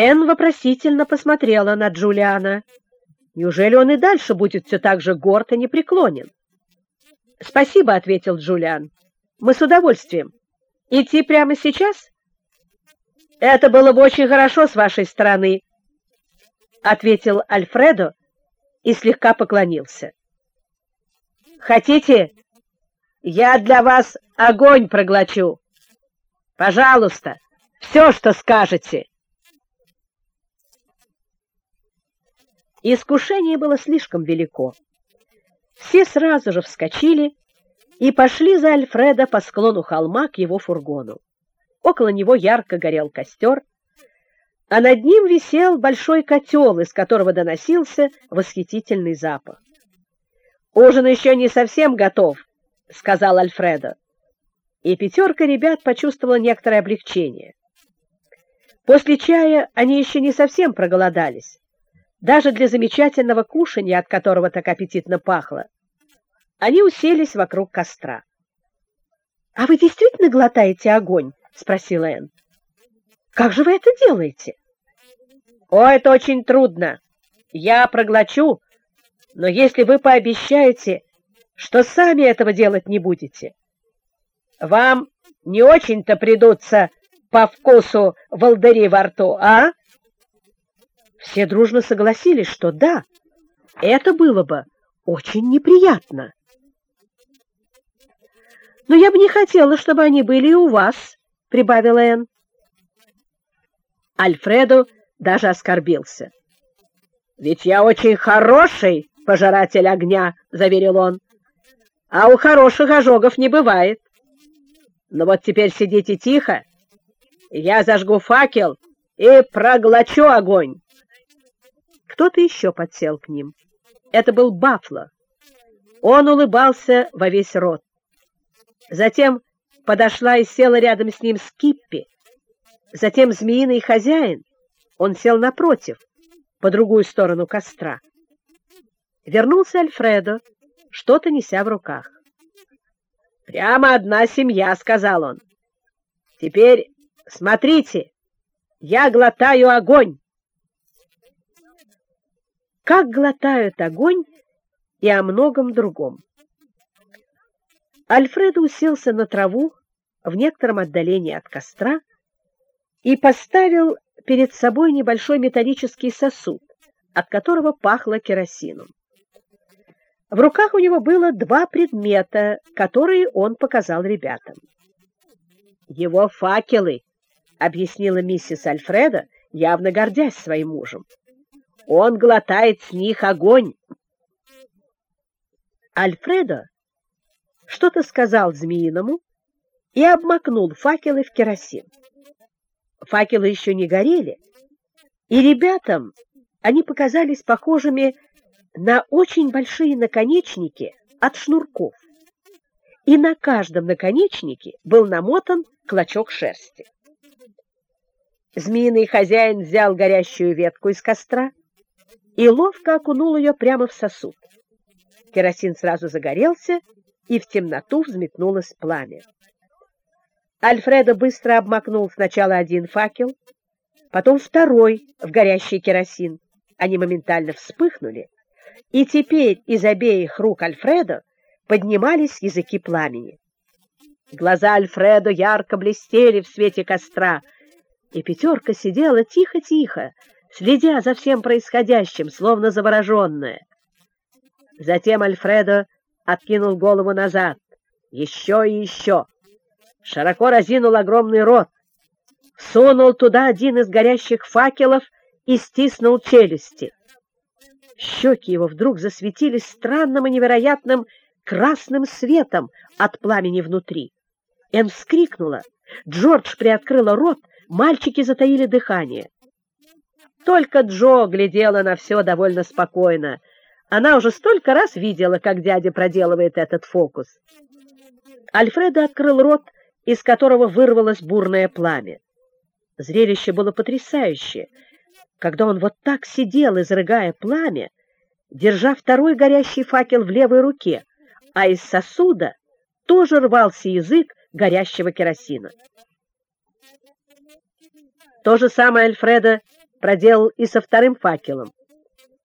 Энн вопросительно посмотрела на Джулиана. Неужели он и дальше будет все так же горд и непреклонен? «Спасибо», — ответил Джулиан. «Мы с удовольствием. Идти прямо сейчас?» «Это было бы очень хорошо с вашей стороны», — ответил Альфредо и слегка поклонился. «Хотите, я для вас огонь проглочу? Пожалуйста, все, что скажете». Искушение было слишком велико. Все сразу же вскочили и пошли за Альфреда по склону холма к его фургону. Около него ярко горел костер, а над ним висел большой котел, из которого доносился восхитительный запах. «Ужин еще не совсем готов», — сказал Альфредо. И пятерка ребят почувствовала некоторое облегчение. После чая они еще не совсем проголодались, даже для замечательного кушанья, от которого так аппетитно пахло. Они уселись вокруг костра. — А вы действительно глотаете огонь? — спросила Энн. — Как же вы это делаете? — О, это очень трудно. Я проглочу, но если вы пообещаете, что сами этого делать не будете, вам не очень-то придутся по вкусу волдыри во рту, а? Все дружно согласились, что да, это было бы очень неприятно. «Но я бы не хотела, чтобы они были и у вас», — прибавила Энн. Альфредо даже оскорбился. «Ведь я очень хороший пожиратель огня», — заверил он. «А у хороших ожогов не бывает. Но вот теперь сидите тихо, я зажгу факел и проглочу огонь». Кто-то еще подсел к ним. Это был Бафло. Он улыбался во весь рот. Затем подошла и села рядом с ним Скиппи. Затем змеиный хозяин. Он сел напротив, по другую сторону костра. Вернулся Альфредо, что-то неся в руках. «Прямо одна семья», — сказал он. «Теперь смотрите, я глотаю огонь» как глотают огонь и о многом другом. Альфредо уселся на траву в некотором отдалении от костра и поставил перед собой небольшой металлический сосуд, от которого пахло керосином. В руках у него было два предмета, которые он показал ребятам. «Его факелы», — объяснила миссис Альфреда, явно гордясь своим мужем. Он глотает с них огонь. Альфредо что-то сказал змеиному и обмакнул факелы в керосин. Факелы еще не горели, и ребятам они показались похожими на очень большие наконечники от шнурков. И на каждом наконечнике был намотан клочок шерсти. Змеиный хозяин взял горящую ветку из костра, и ловко окунул ее прямо в сосуд. Керосин сразу загорелся, и в темноту взметнулось пламя. Альфредо быстро обмакнул сначала один факел, потом второй в горящий керосин. Они моментально вспыхнули, и теперь из обеих рук Альфредо поднимались языки пламени. Глаза Альфредо ярко блестели в свете костра, и пятерка сидела тихо-тихо, следя за всем происходящим, словно завороженная. Затем Альфредо откинул голову назад, еще и еще, широко разинул огромный рот, сунул туда один из горящих факелов и стиснул челюсти. Щеки его вдруг засветились странным и невероятным красным светом от пламени внутри. Эн вскрикнула, Джордж приоткрыла рот, мальчики затаили дыхание. Только Джо глядела на все довольно спокойно. Она уже столько раз видела, как дядя проделывает этот фокус. Альфредо открыл рот, из которого вырвалось бурное пламя. Зрелище было потрясающее, когда он вот так сидел, изрыгая пламя, держа второй горящий факел в левой руке, а из сосуда тоже рвался язык горящего керосина. То же самое Альфредо проделал и со вторым факелом.